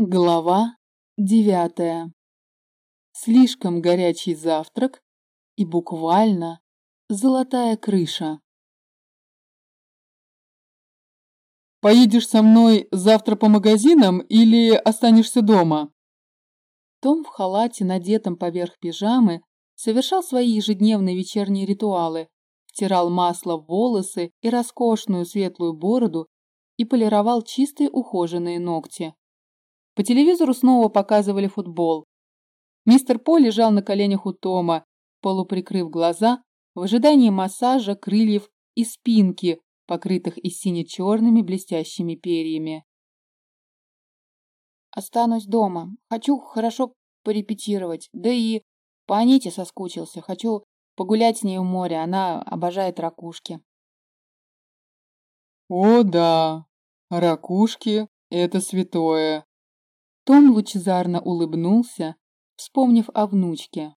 Глава девятая. Слишком горячий завтрак и буквально золотая крыша. «Поедешь со мной завтра по магазинам или останешься дома?» Том в халате, надетом поверх пижамы, совершал свои ежедневные вечерние ритуалы, втирал масло в волосы и роскошную светлую бороду и полировал чистые ухоженные ногти. По телевизору снова показывали футбол. Мистер По лежал на коленях у Тома, полуприкрыв глаза, в ожидании массажа крыльев и спинки, покрытых и сине-черными блестящими перьями. «Останусь дома. Хочу хорошо порепетировать. Да и по Аните соскучился. Хочу погулять с ней у моря. Она обожает ракушки». «О да, ракушки — это святое», том лучезарно улыбнулся, вспомнив о внучке.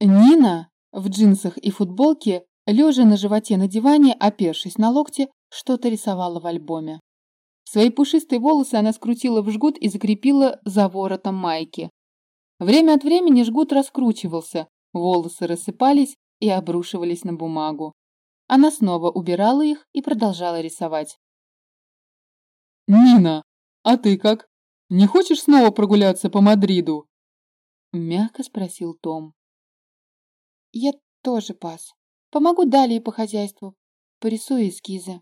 Нина в джинсах и футболке, лежа на животе на диване, опершись на локте, что-то рисовала в альбоме. Свои пушистые волосы она скрутила в жгут и закрепила за воротом майки. Время от времени жгут раскручивался, волосы рассыпались и обрушивались на бумагу. Она снова убирала их и продолжала рисовать. «Нина, а ты как? Не хочешь снова прогуляться по Мадриду?» Мягко спросил Том. «Я тоже пас. Помогу далее по хозяйству. Порисую эскизы».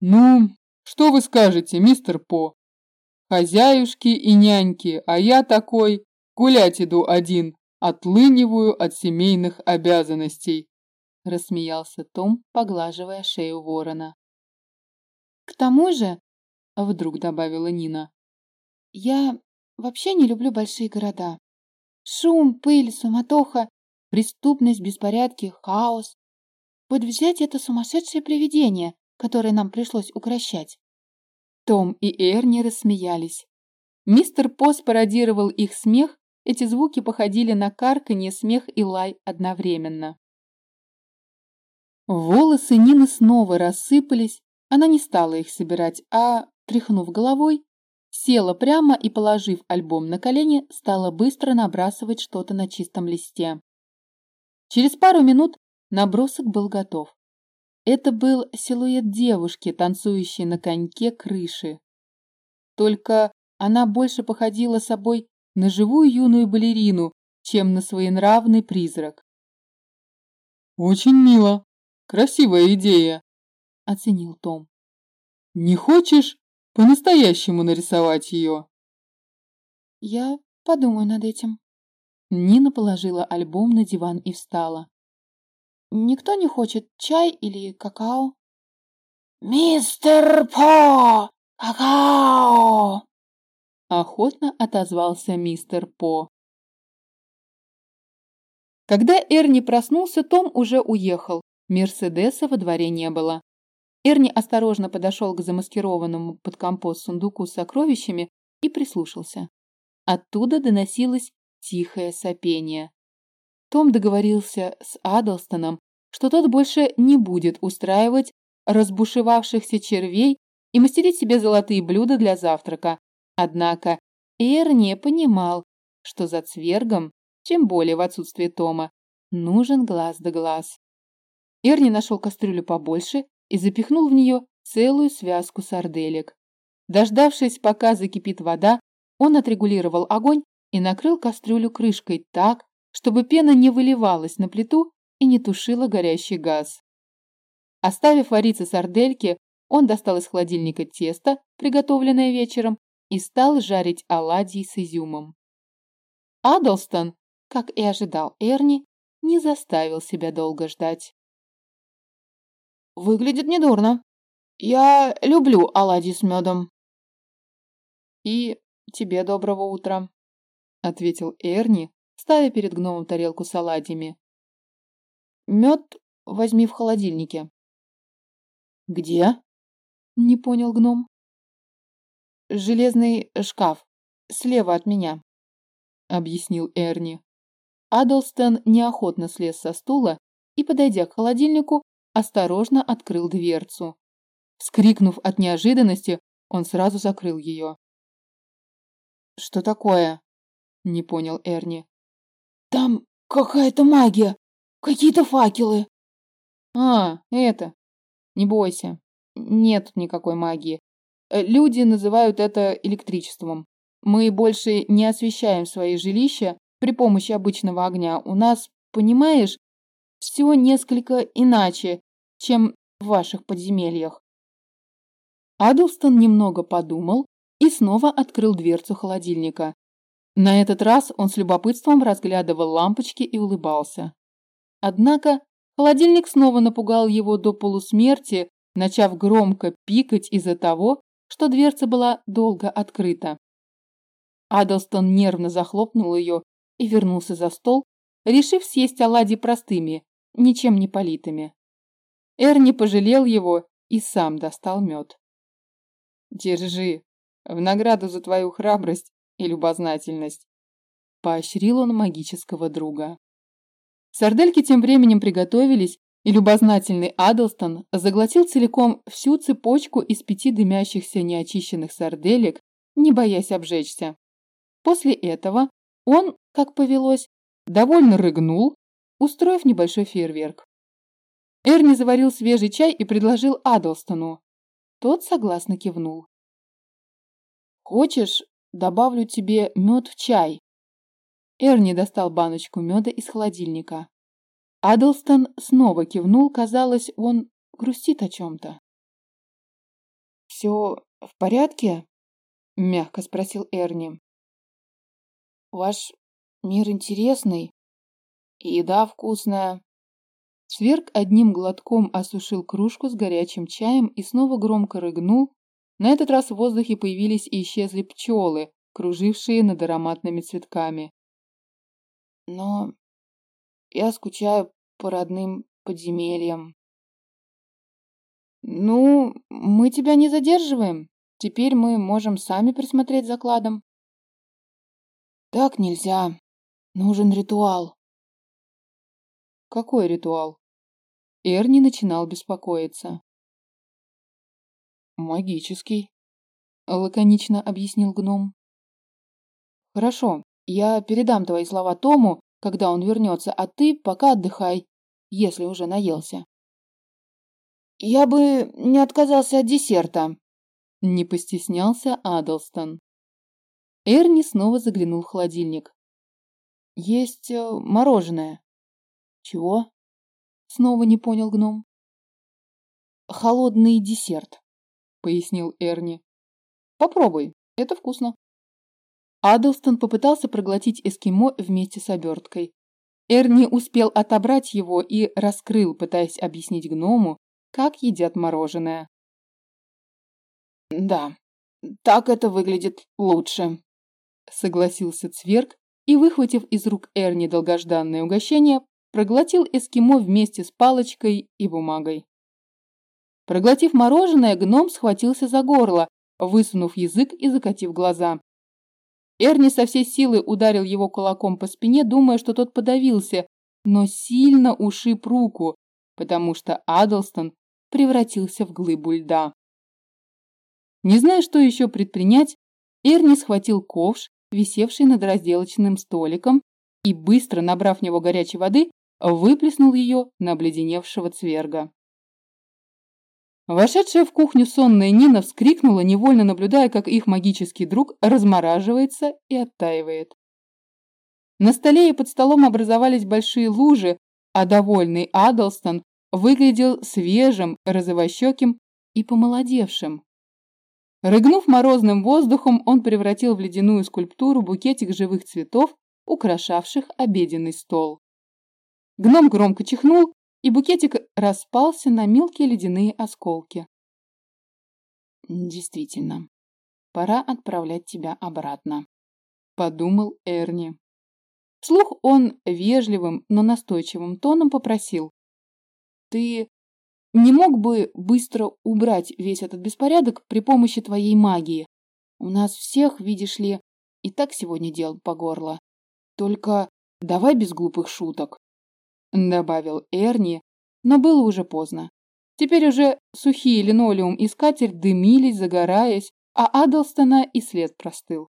«Ну, что вы скажете, мистер По? Хозяюшки и няньки, а я такой, гулять иду один, отлыниваю от семейных обязанностей», рассмеялся Том, поглаживая шею ворона. «К тому же вдруг добавила Нина. Я вообще не люблю большие города. Шум, пыль, суматоха, преступность, беспорядки, хаос. Вот взять это сумасшедшее привидение, которое нам пришлось укращать. Том и Эрни рассмеялись. Мистер Пос пародировал их смех, эти звуки походили на карканье, смех и лай одновременно. Волосы Нины снова рассыпались, она не стала их собирать, а Тряхнув головой, села прямо и, положив альбом на колени, стала быстро набрасывать что-то на чистом листе. Через пару минут набросок был готов. Это был силуэт девушки, танцующей на коньке крыши. Только она больше походила собой на живую юную балерину, чем на своенравный призрак. «Очень мило. Красивая идея», — оценил Том. «Не хочешь по-настоящему нарисовать ее. Я подумаю над этим. Нина положила альбом на диван и встала. Никто не хочет чай или какао? «Мистер По! Какао!» Охотно отозвался мистер По. Когда Эрни проснулся, Том уже уехал. Мерседеса во дворе не было. Эрни осторожно подошел к замаскированному под компост сундуку с сокровищами и прислушался. Оттуда доносилось тихое сопение. Том договорился с Адлстоном, что тот больше не будет устраивать разбушевавшихся червей и мастерить себе золотые блюда для завтрака. Однако Эрни понимал, что за цвергом, чем более в отсутствие Тома, нужен глаз да глаз. Эрни нашел кастрюлю побольше и запихнул в нее целую связку сарделек. Дождавшись, пока закипит вода, он отрегулировал огонь и накрыл кастрюлю крышкой так, чтобы пена не выливалась на плиту и не тушила горящий газ. Оставив вариться сардельки, он достал из холодильника тесто, приготовленное вечером, и стал жарить оладьи с изюмом. Адлстон, как и ожидал Эрни, не заставил себя долго ждать. Выглядит недурно. Я люблю оладьи с медом. И тебе доброго утра, ответил Эрни, ставя перед гномом тарелку с оладьями. Мед возьми в холодильнике. Где? Не понял гном. Железный шкаф слева от меня, объяснил Эрни. Адлстон неохотно слез со стула и, подойдя к холодильнику, осторожно открыл дверцу. Вскрикнув от неожиданности, Он сразу закрыл ее. «Что такое?» — не понял Эрни. «Там какая-то магия! Какие-то факелы!» «А, это! Не бойся, нет никакой магии. Люди называют это электричеством. Мы больше не освещаем свои жилища при помощи обычного огня. У нас, понимаешь, все несколько иначе, чем в ваших подземельях. Адлстон немного подумал и снова открыл дверцу холодильника. На этот раз он с любопытством разглядывал лампочки и улыбался. Однако холодильник снова напугал его до полусмерти, начав громко пикать из-за того, что дверца была долго открыта. Адлстон нервно захлопнул ее и вернулся за стол, решив съесть оладьи простыми, ничем не политыми. Эрни пожалел его и сам достал мед. «Держи, в награду за твою храбрость и любознательность», – поощрил он магического друга. Сардельки тем временем приготовились, и любознательный Адлстон заглотил целиком всю цепочку из пяти дымящихся неочищенных сарделек, не боясь обжечься. После этого он, как повелось, довольно рыгнул, устроив небольшой фейерверк. Эрни заварил свежий чай и предложил Адлстону. Тот согласно кивнул. «Хочешь, добавлю тебе мед в чай?» Эрни достал баночку меда из холодильника. Адлстон снова кивнул, казалось, он грустит о чем-то. «Все в порядке?» – мягко спросил Эрни. «Ваш мир интересный, еда вкусная». Сверк одним глотком осушил кружку с горячим чаем и снова громко рыгнул. На этот раз в воздухе появились и исчезли пчелы, кружившие над ароматными цветками. «Но я скучаю по родным подземельям». «Ну, мы тебя не задерживаем. Теперь мы можем сами присмотреть за кладом». Так нельзя. Нужен ритуал. Какой ритуал? Эрни начинал беспокоиться. Магический, лаконично объяснил гном. Хорошо, я передам твои слова Тому, когда он вернется, а ты пока отдыхай, если уже наелся. Я бы не отказался от десерта. Не постеснялся Адлстон. Эрни снова заглянул в холодильник. «Есть э, мороженое». «Чего?» Снова не понял гном. «Холодный десерт», — пояснил Эрни. «Попробуй, это вкусно». Адлстон попытался проглотить эскимо вместе с оберткой. Эрни успел отобрать его и раскрыл, пытаясь объяснить гному, как едят мороженое. «Да, так это выглядит лучше», согласился Цверк и, выхватив из рук Эрни долгожданное угощение, проглотил эскимо вместе с палочкой и бумагой. Проглотив мороженое, гном схватился за горло, высунув язык и закатив глаза. Эрни со всей силы ударил его кулаком по спине, думая, что тот подавился, но сильно ушиб руку, потому что Адлстон превратился в глыбу льда. Не зная, что еще предпринять, Эрни схватил ковш висевший над разделочным столиком, и, быстро набрав в него горячей воды, выплеснул ее на обледеневшего цверга. Вошедшая в кухню сонная Нина вскрикнула, невольно наблюдая, как их магический друг размораживается и оттаивает. На столе и под столом образовались большие лужи, а довольный Адлстон выглядел свежим, розовощеким и помолодевшим. Рыгнув морозным воздухом, он превратил в ледяную скульптуру букетик живых цветов, украшавших обеденный стол. Гном громко чихнул, и букетик распался на мелкие ледяные осколки. «Действительно, пора отправлять тебя обратно», — подумал Эрни. Вслух он вежливым, но настойчивым тоном попросил. «Ты не мог бы быстро убрать весь этот беспорядок при помощи твоей магии? У нас всех, видишь ли, и так сегодня дел по горло. Только давай без глупых шуток. Добавил Эрни, но было уже поздно. Теперь уже сухие линолеум и скатерть дымились, загораясь, а Адлстона и след простыл.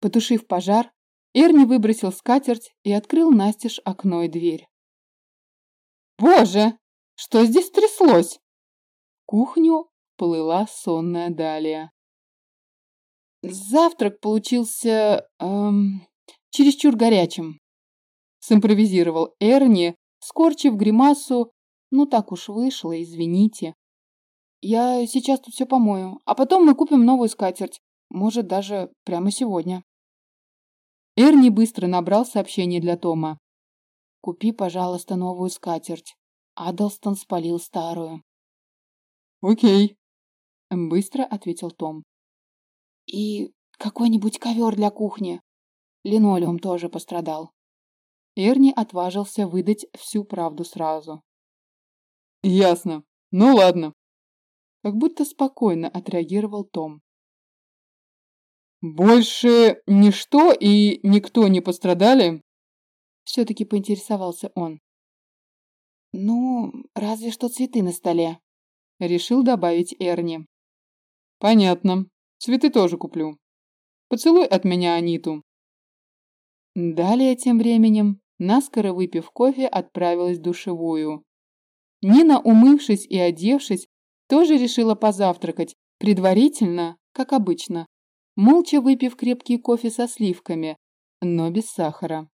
Потушив пожар, Эрни выбросил скатерть и открыл настежь окно и дверь. «Боже, что здесь тряслось?» кухню плыла сонная Далия. Завтрак получился эм, чересчур горячим. Симпровизировал Эрни, скорчив гримасу. Ну так уж вышло, извините. Я сейчас тут все помою, а потом мы купим новую скатерть. Может, даже прямо сегодня. Эрни быстро набрал сообщение для Тома. «Купи, пожалуйста, новую скатерть». Адлстон спалил старую. «Окей», — быстро ответил Том. «И какой-нибудь ковер для кухни. Линолеум тоже пострадал». Эрни отважился выдать всю правду сразу. «Ясно. Ну ладно». Как будто спокойно отреагировал Том. «Больше ничто и никто не пострадали?» Все-таки поинтересовался он. «Ну, разве что цветы на столе», — решил добавить Эрни. «Понятно. Цветы тоже куплю. Поцелуй от меня Аниту». Далее, тем временем, наскоро выпив кофе, отправилась в душевую. Нина, умывшись и одевшись, тоже решила позавтракать, предварительно, как обычно, молча выпив крепкий кофе со сливками, но без сахара.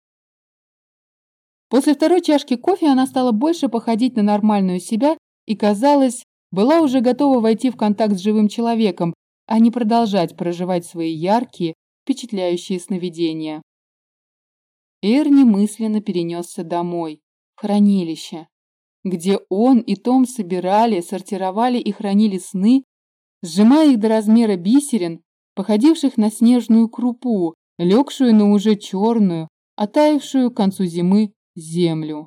После второй чашки кофе она стала больше походить на нормальную себя и, казалось, была уже готова войти в контакт с живым человеком, а не продолжать проживать свои яркие, впечатляющие сновидения. Эрни мысленно перенесся домой, в хранилище, где он и Том собирали, сортировали и хранили сны, сжимая их до размера бисерин походивших на снежную крупу, легшую на уже черную, оттаившую к концу зимы землю.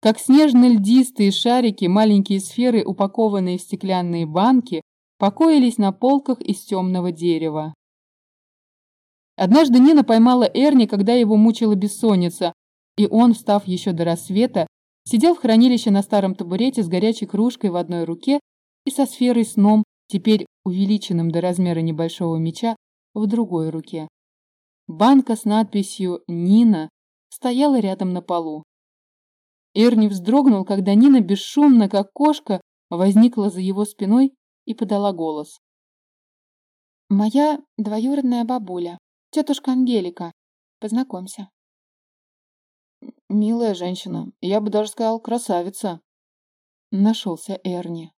Как снежно-льдистые шарики, маленькие сферы, упакованные в стеклянные банки, покоились на полках из темного дерева. Однажды Нина поймала Эрни, когда его мучила бессонница, и он, встав еще до рассвета, сидел в хранилище на старом табурете с горячей кружкой в одной руке и со сферой сном теперь увеличенным до размера небольшого меча, в другой руке. Банка с надписью «Нина» стояла рядом на полу. Эрни вздрогнул, когда Нина бесшумно, как кошка, возникла за его спиной и подала голос. «Моя двоюродная бабуля, тетушка Ангелика. Познакомься». «Милая женщина, я бы даже сказал, красавица», — нашелся Эрни.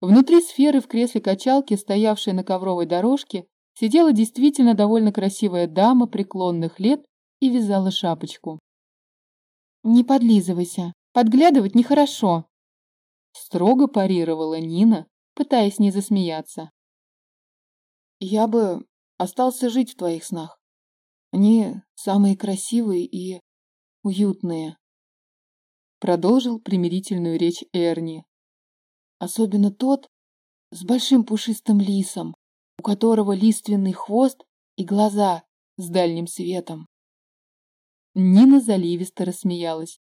Внутри сферы в кресле качалки, стоявшей на ковровой дорожке, сидела действительно довольно красивая дама преклонных лет и вязала шапочку. «Не подлизывайся, подглядывать нехорошо», — строго парировала Нина, пытаясь не засмеяться. «Я бы остался жить в твоих снах. Они самые красивые и уютные», — продолжил примирительную речь Эрни. Особенно тот с большим пушистым лисом, у которого лиственный хвост и глаза с дальним светом. Нина заливисто рассмеялась.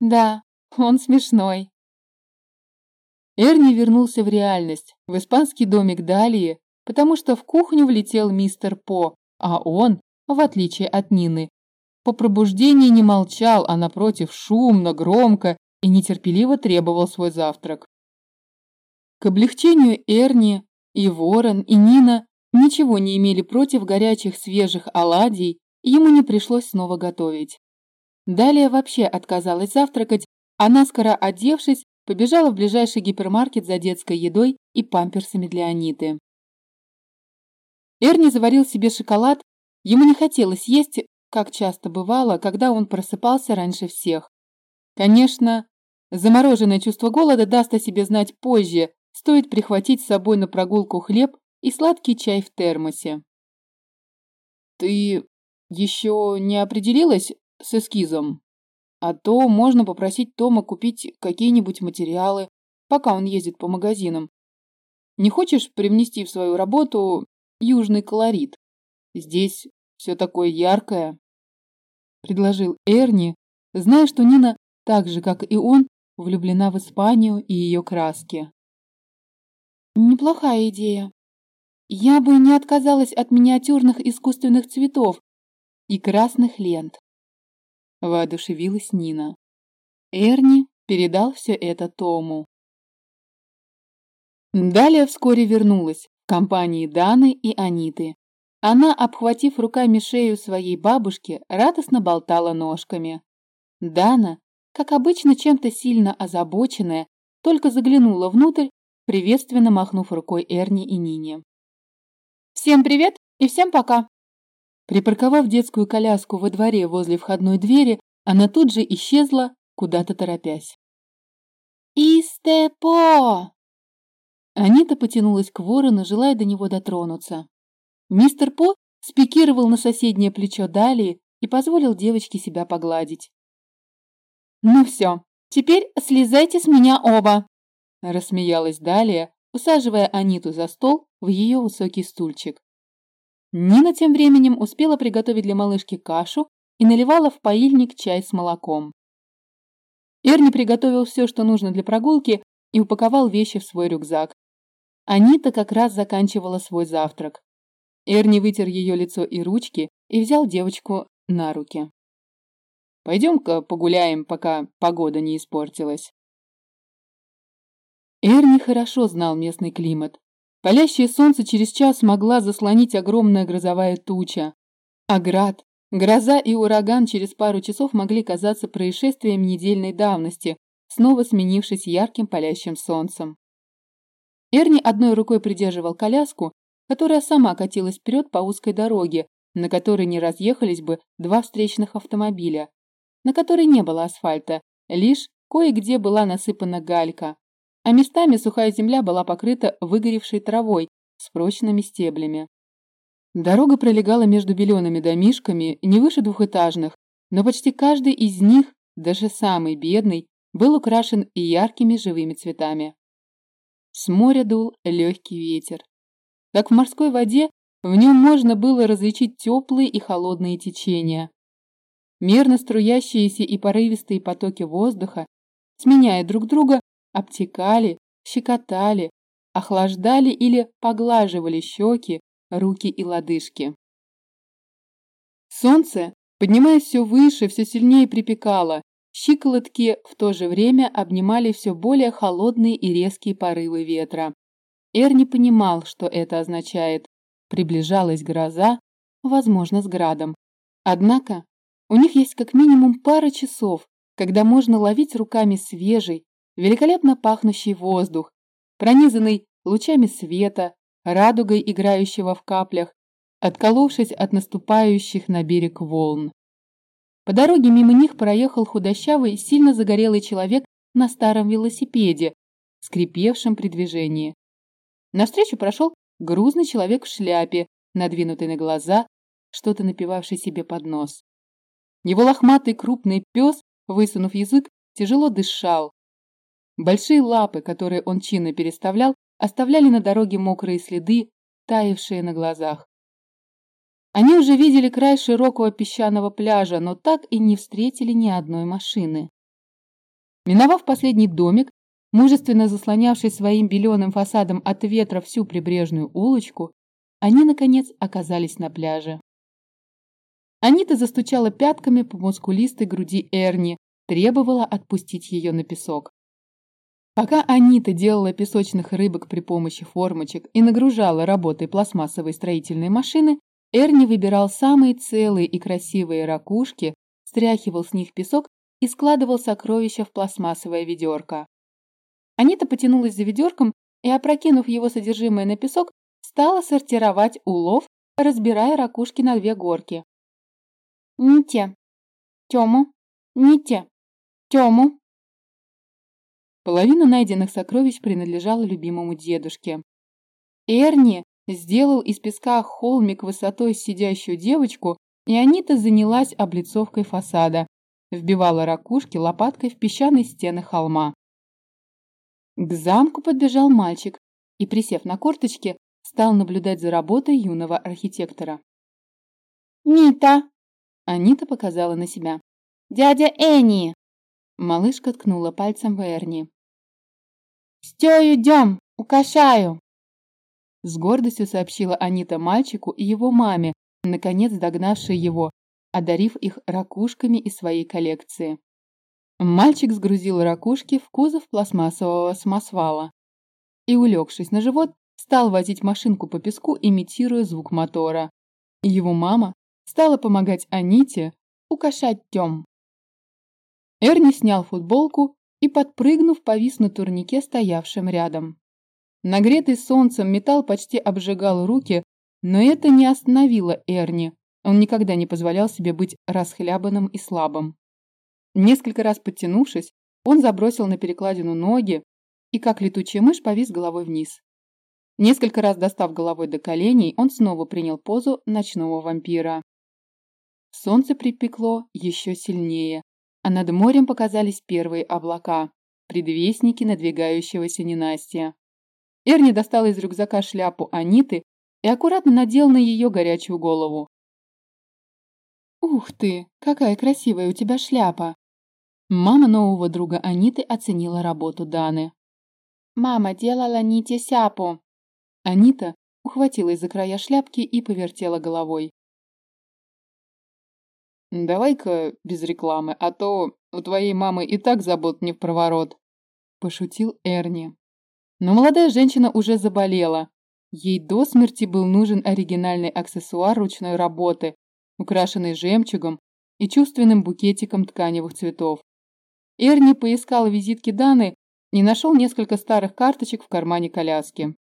«Да, он смешной». Эрни вернулся в реальность, в испанский домик Далии, потому что в кухню влетел мистер По, а он, в отличие от Нины, по пробуждении не молчал, а напротив шумно, громко и нетерпеливо требовал свой завтрак. К облегчению Эрни и Ворон, и Нина ничего не имели против горячих свежих оладий, ему не пришлось снова готовить. Далее вообще отказалась завтракать, а наскоро одевшись, побежала в ближайший гипермаркет за детской едой и памперсами для Аниты. Эрни заварил себе шоколад, ему не хотелось есть, как часто бывало, когда он просыпался раньше всех. Конечно, замороженное чувство голода даст о себе знать позже, стоит прихватить с собой на прогулку хлеб и сладкий чай в термосе. «Ты еще не определилась с эскизом? А то можно попросить Тома купить какие-нибудь материалы, пока он ездит по магазинам. Не хочешь привнести в свою работу южный колорит? Здесь все такое яркое», — предложил Эрни, зная, что Нина, так же, как и он, влюблена в Испанию и ее краски. Неплохая идея. я бы не отказалась от миниатюрных искусственных цветов и красных лент. Воодушевилась Нина. Эрни передал все это Тому. Далее вскоре вернулась компании Даны и Аниты. Она, обхватив руками шею своей бабушки, радостно болтала ножками. Дана, как обычно чем-то сильно озабоченная, только заглянула внутрь, приветственно махнув рукой Эрни и Нине. «Всем привет и всем пока!» Припарковав детскую коляску во дворе возле входной двери, она тут же исчезла, куда-то торопясь. «Истепо!» Анита потянулась к ворону, желая до него дотронуться. Мистер По спикировал на соседнее плечо Далии и позволил девочке себя погладить. «Ну все, теперь слезайте с меня оба!» Рассмеялась Далия, усаживая Аниту за стол в ее высокий стульчик. Нина тем временем успела приготовить для малышки кашу и наливала в поильник чай с молоком. Эрни приготовил все, что нужно для прогулки, и упаковал вещи в свой рюкзак. Анита как раз заканчивала свой завтрак. Эрни вытер ее лицо и ручки и взял девочку на руки. «Пойдем-ка погуляем, пока погода не испортилась». Эрни хорошо знал местный климат. Палящее солнце через час могла заслонить огромная грозовая туча. А град, гроза и ураган через пару часов могли казаться происшествием недельной давности, снова сменившись ярким палящим солнцем. Эрни одной рукой придерживал коляску, которая сама катилась вперед по узкой дороге, на которой не разъехались бы два встречных автомобиля, на которой не было асфальта, лишь кое-где была насыпана галька, а местами сухая земля была покрыта выгоревшей травой с прочными стеблями. Дорога пролегала между белеными домишками, не выше двухэтажных, но почти каждый из них, даже самый бедный, был украшен и яркими живыми цветами. С моря дул легкий ветер. Как в морской воде, в нем можно было различить теплые и холодные течения. Мерно струящиеся и порывистые потоки воздуха, сменяя друг друга, обтекали, щекотали, охлаждали или поглаживали щеки, руки и лодыжки. Солнце, поднимаясь все выше, все сильнее припекало, щиколотки в то же время обнимали все более холодные и резкие порывы ветра. Эр не понимал, что это означает. Приближалась гроза, возможно, с градом. Однако у них есть как минимум пара часов, когда можно ловить руками свежий, великолепно пахнущий воздух, пронизанный лучами света, радугой играющего в каплях, отколовшись от наступающих на берег волн. По дороге мимо них проехал худощавый, сильно загорелый человек на старом велосипеде, скрипевшем при движении. Навстречу прошел грузный человек в шляпе, надвинутый на глаза, что-то напивавший себе под нос. Его лохматый крупный пес, высунув язык, тяжело дышал. Большие лапы, которые он чинно переставлял, оставляли на дороге мокрые следы, таявшие на глазах. Они уже видели край широкого песчаного пляжа, но так и не встретили ни одной машины. Миновав последний домик, Мужественно заслонявшись своим беленым фасадом от ветра всю прибрежную улочку, они, наконец, оказались на пляже. Анита застучала пятками по мускулистой груди Эрни, требовала отпустить ее на песок. Пока Анита делала песочных рыбок при помощи формочек и нагружала работой пластмассовой строительной машины, Эрни выбирал самые целые и красивые ракушки, стряхивал с них песок и складывал сокровища в пластмассовое ведерко. Анита потянулась за ведерком и, опрокинув его содержимое на песок, стала сортировать улов, разбирая ракушки на две горки. «Не те. Тему. Не те. Тему». Половина найденных сокровищ принадлежала любимому дедушке. Эрни сделал из песка холмик высотой сидящую девочку, и Анита занялась облицовкой фасада, вбивала ракушки лопаткой в песчаные стены холма. К замку подбежал мальчик и, присев на корточки, стал наблюдать за работой юного архитектора. «Нита!» Анита показала на себя. «Дядя Энни!» Малышка ткнула пальцем в Эрни. «Стёю идем, укашаю!» С гордостью сообщила Анита мальчику и его маме, наконец догнавшей его, одарив их ракушками из своей коллекции. Мальчик сгрузил ракушки в кузов пластмассового самосвала и, улегшись на живот, стал возить машинку по песку, имитируя звук мотора. Его мама стала помогать Аните укошать Тём. Эрни снял футболку и, подпрыгнув, повис на турнике, стоявшем рядом. Нагретый солнцем металл почти обжигал руки, но это не остановило Эрни. Он никогда не позволял себе быть расхлябанным и слабым. Несколько раз подтянувшись, он забросил на перекладину ноги и, как летучая мышь, повис головой вниз. Несколько раз достав головой до коленей, он снова принял позу ночного вампира. Солнце припекло еще сильнее, а над морем показались первые облака, предвестники надвигающегося ненастья. Эрни достал из рюкзака шляпу Аниты и аккуратно надел на ее горячую голову. «Ух ты, какая красивая у тебя шляпа!» Мама нового друга Аниты оценила работу Даны. «Мама делала Ните сяпу!» Анита ухватилась за края шляпки и повертела головой. «Давай-ка без рекламы, а то у твоей мамы и так забот не в проворот», – пошутил Эрни. Но молодая женщина уже заболела. Ей до смерти был нужен оригинальный аксессуар ручной работы, украшенный жемчугом и чувственным букетиком тканевых цветов. Эрни поискал визитки Даны и нашел несколько старых карточек в кармане коляски.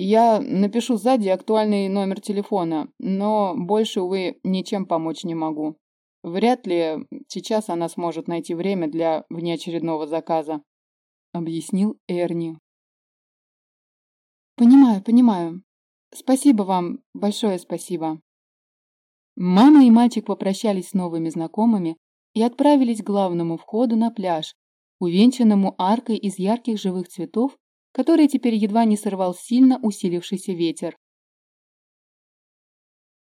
Я напишу сзади актуальный номер телефона, но больше, увы, ничем помочь не могу. Вряд ли сейчас она сможет найти время для внеочередного заказа», — объяснил Эрни. «Понимаю, понимаю. Спасибо вам, большое спасибо». Мама и мальчик попрощались с новыми знакомыми и отправились к главному входу на пляж, увенчанному аркой из ярких живых цветов который теперь едва не сорвал сильно усилившийся ветер.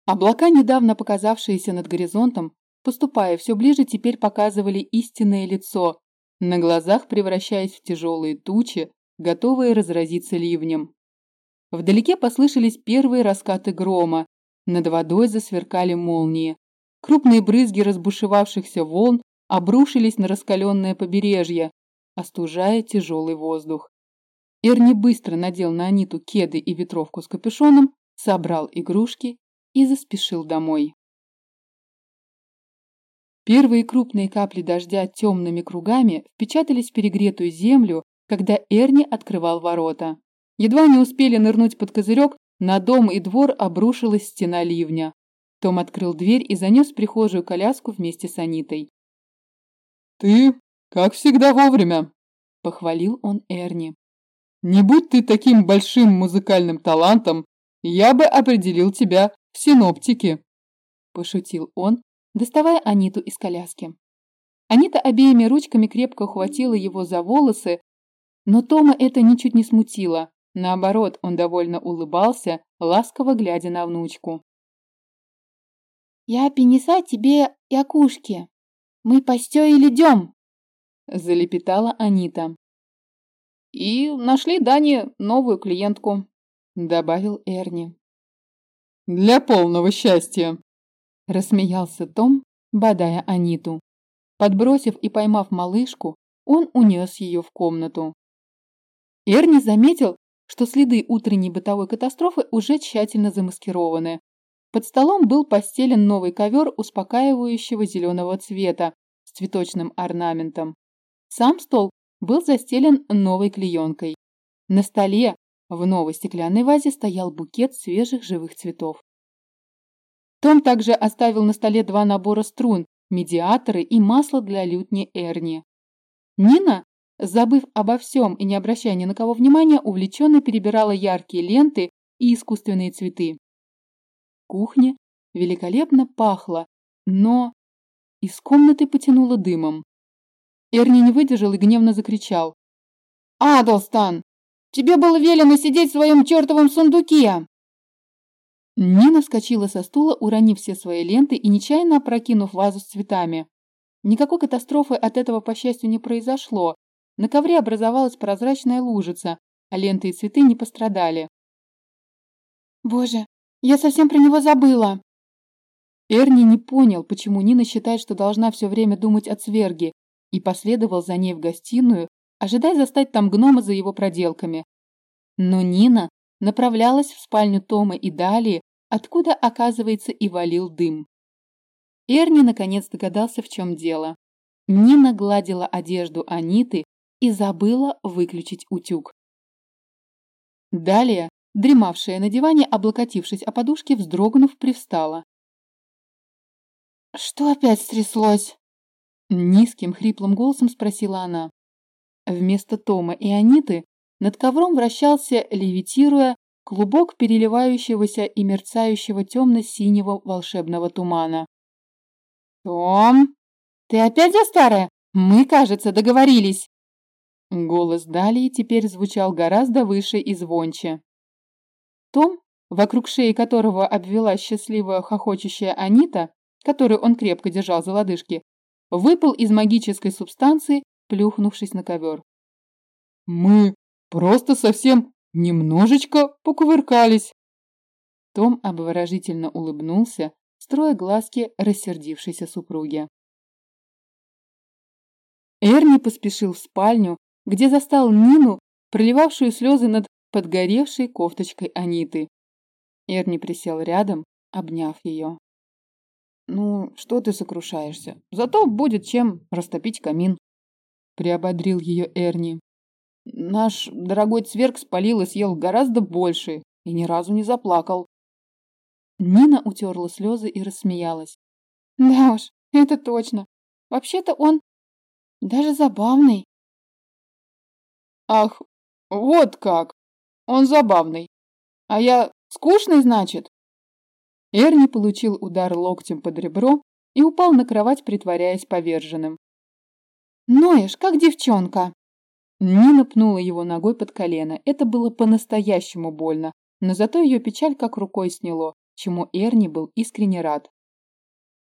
Облака, недавно показавшиеся над горизонтом, поступая все ближе, теперь показывали истинное лицо, на глазах превращаясь в тяжелые тучи, готовые разразиться ливнем. Вдалеке послышались первые раскаты грома, над водой засверкали молнии. Крупные брызги разбушевавшихся волн обрушились на раскаленное побережье, остужая тяжелый воздух. Эрни быстро надел на Аниту кеды и ветровку с капюшоном, собрал игрушки и заспешил домой. Первые крупные капли дождя темными кругами впечатались в перегретую землю, когда Эрни открывал ворота. Едва не успели нырнуть под козырек, на дом и двор обрушилась стена ливня. Том открыл дверь и занес в прихожую коляску вместе с Анитой. «Ты, как всегда, вовремя!» – похвалил он Эрни. Не будь ты таким большим музыкальным талантом, я бы определил тебя в синоптике. Пошутил он, доставая Аниту из коляски. Анита обеими ручками крепко ухватила его за волосы, но Тома это ничуть не смутило. Наоборот, он довольно улыбался, ласково глядя на внучку. «Я принесла тебе якушки. Мы постёили идем!» залепетала Анита. И нашли Дане новую клиентку, добавил Эрни. Для полного счастья, рассмеялся Том, бодая Аниту. Подбросив и поймав малышку, он унес ее в комнату. Эрни заметил, что следы утренней бытовой катастрофы уже тщательно замаскированы. Под столом был постелен новый ковер успокаивающего зеленого цвета с цветочным орнаментом. Сам стол был застелен новой клеенкой. На столе в новой стеклянной вазе стоял букет свежих живых цветов. Том также оставил на столе два набора струн, медиаторы и масло для лютни Эрни. Нина, забыв обо всем и не обращая ни на кого внимания, увлеченно перебирала яркие ленты и искусственные цветы. В кухне великолепно пахло, но из комнаты потянуло дымом. Эрни не выдержал и гневно закричал. «Адлстан, тебе было велено сидеть в своем чертовом сундуке!» Нина вскочила со стула, уронив все свои ленты и нечаянно опрокинув вазу с цветами. Никакой катастрофы от этого, по счастью, не произошло. На ковре образовалась прозрачная лужица, а ленты и цветы не пострадали. Боже, я совсем про него забыла. Эрни не понял, почему Нина считает, что должна все время думать о цверге, и последовал за ней в гостиную, ожидая застать там гнома за его проделками. Но Нина направлялась в спальню Тома и далее, откуда, оказывается, и валил дым. Эрни наконец догадался, в чем дело. Нина гладила одежду Аниты и забыла выключить утюг. Далее, дремавшая на диване, облокотившись о подушке, вздрогнув, привстала. «Что опять стряслось?» Низким хриплым голосом спросила она. Вместо Тома и Аниты над ковром вращался, левитируя, клубок переливающегося и мерцающего темно-синего волшебного тумана. «Том, ты опять за старое? Мы, кажется, договорились!» Голос Далии теперь звучал гораздо выше и звонче. Том, вокруг шеи которого обвелась счастливая хохочущая Анита, которую он крепко держал за лодыжки, выпал из магической субстанции, плюхнувшись на ковер. «Мы просто совсем немножечко покувыркались!» Том обворожительно улыбнулся, строя глазки рассердившейся супруге. Эрни поспешил в спальню, где застал Нину, проливавшую слезы над подгоревшей кофточкой Аниты. Эрни присел рядом, обняв ее. «Ну, что ты сокрушаешься? Зато будет чем растопить камин», — приободрил ее Эрни. «Наш дорогой цверк спалил и съел гораздо больше и ни разу не заплакал». Нина утерла слезы и рассмеялась. «Да уж, это точно. Вообще-то он даже забавный». «Ах, вот как! Он забавный. А я скучный, значит?» Эрни получил удар локтем под ребро и упал на кровать, притворяясь поверженным. «Ноешь, как девчонка!» Нина пнула его ногой под колено. Это было по-настоящему больно, но зато ее печаль как рукой сняло, чему Эрни был искренне рад.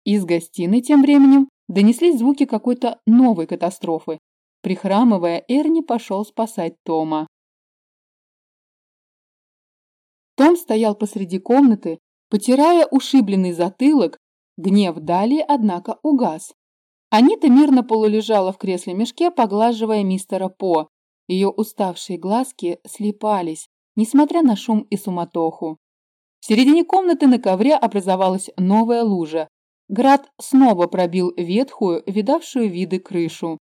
Из гостиной тем временем донеслись звуки какой-то новой катастрофы. Прихрамывая, Эрни пошел спасать Тома. Том стоял посреди комнаты, Потирая ушибленный затылок, гнев Дали, однако, угас. Анита мирно полулежала в кресле-мешке, поглаживая мистера По. Ее уставшие глазки слепались, несмотря на шум и суматоху. В середине комнаты на ковре образовалась новая лужа. Град снова пробил ветхую, видавшую виды крышу.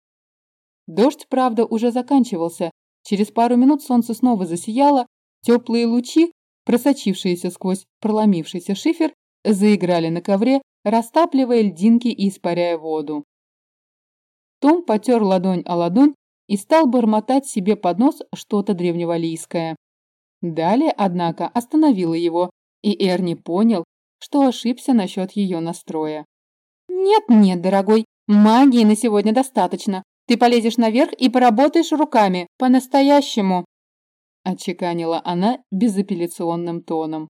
Дождь, правда, уже заканчивался. Через пару минут солнце снова засияло, теплые лучи просочившиеся сквозь проломившийся шифер, заиграли на ковре, растапливая льдинки и испаряя воду. Том потер ладонь о ладонь и стал бормотать себе под нос что-то древневалийское. Далее, однако, остановила его, и Эрни понял, что ошибся насчет ее настроя. «Нет-нет, дорогой, магии на сегодня достаточно. Ты полезешь наверх и поработаешь руками, по-настоящему» отчеканила она безапелляционным тоном.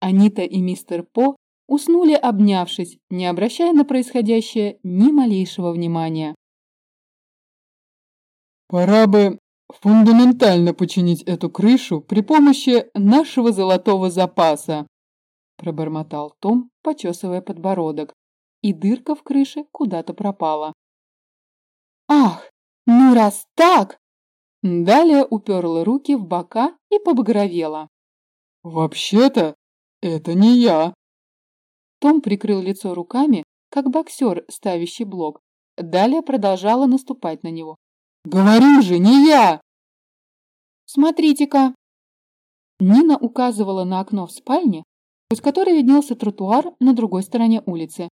Анита и мистер По уснули, обнявшись, не обращая на происходящее ни малейшего внимания. «Пора бы фундаментально починить эту крышу при помощи нашего золотого запаса», пробормотал Том, почесывая подбородок, и дырка в крыше куда-то пропала. «Ах, ну раз так, Далее уперла руки в бока и побагровела. «Вообще-то, это не я!» Том прикрыл лицо руками, как боксер, ставящий блок. Далее продолжала наступать на него. «Говорю же, не я!» «Смотрите-ка!» Нина указывала на окно в спальне, сквозь которое виднелся тротуар на другой стороне улицы.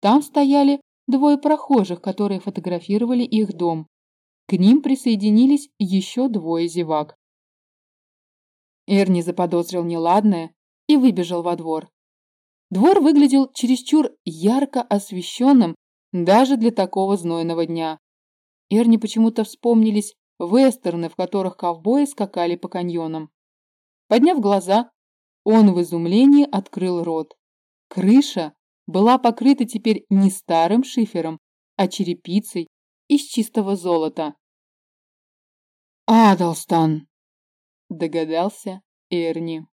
Там стояли двое прохожих, которые фотографировали их дом. К ним присоединились еще двое зевак. Эрни заподозрил неладное и выбежал во двор. Двор выглядел чересчур ярко освещенным даже для такого знойного дня. Эрни почему-то вспомнились вестерны, в которых ковбои скакали по каньонам. Подняв глаза, он в изумлении открыл рот. Крыша была покрыта теперь не старым шифером, а черепицей из чистого золота. «Адалстан!» догадался Эрни.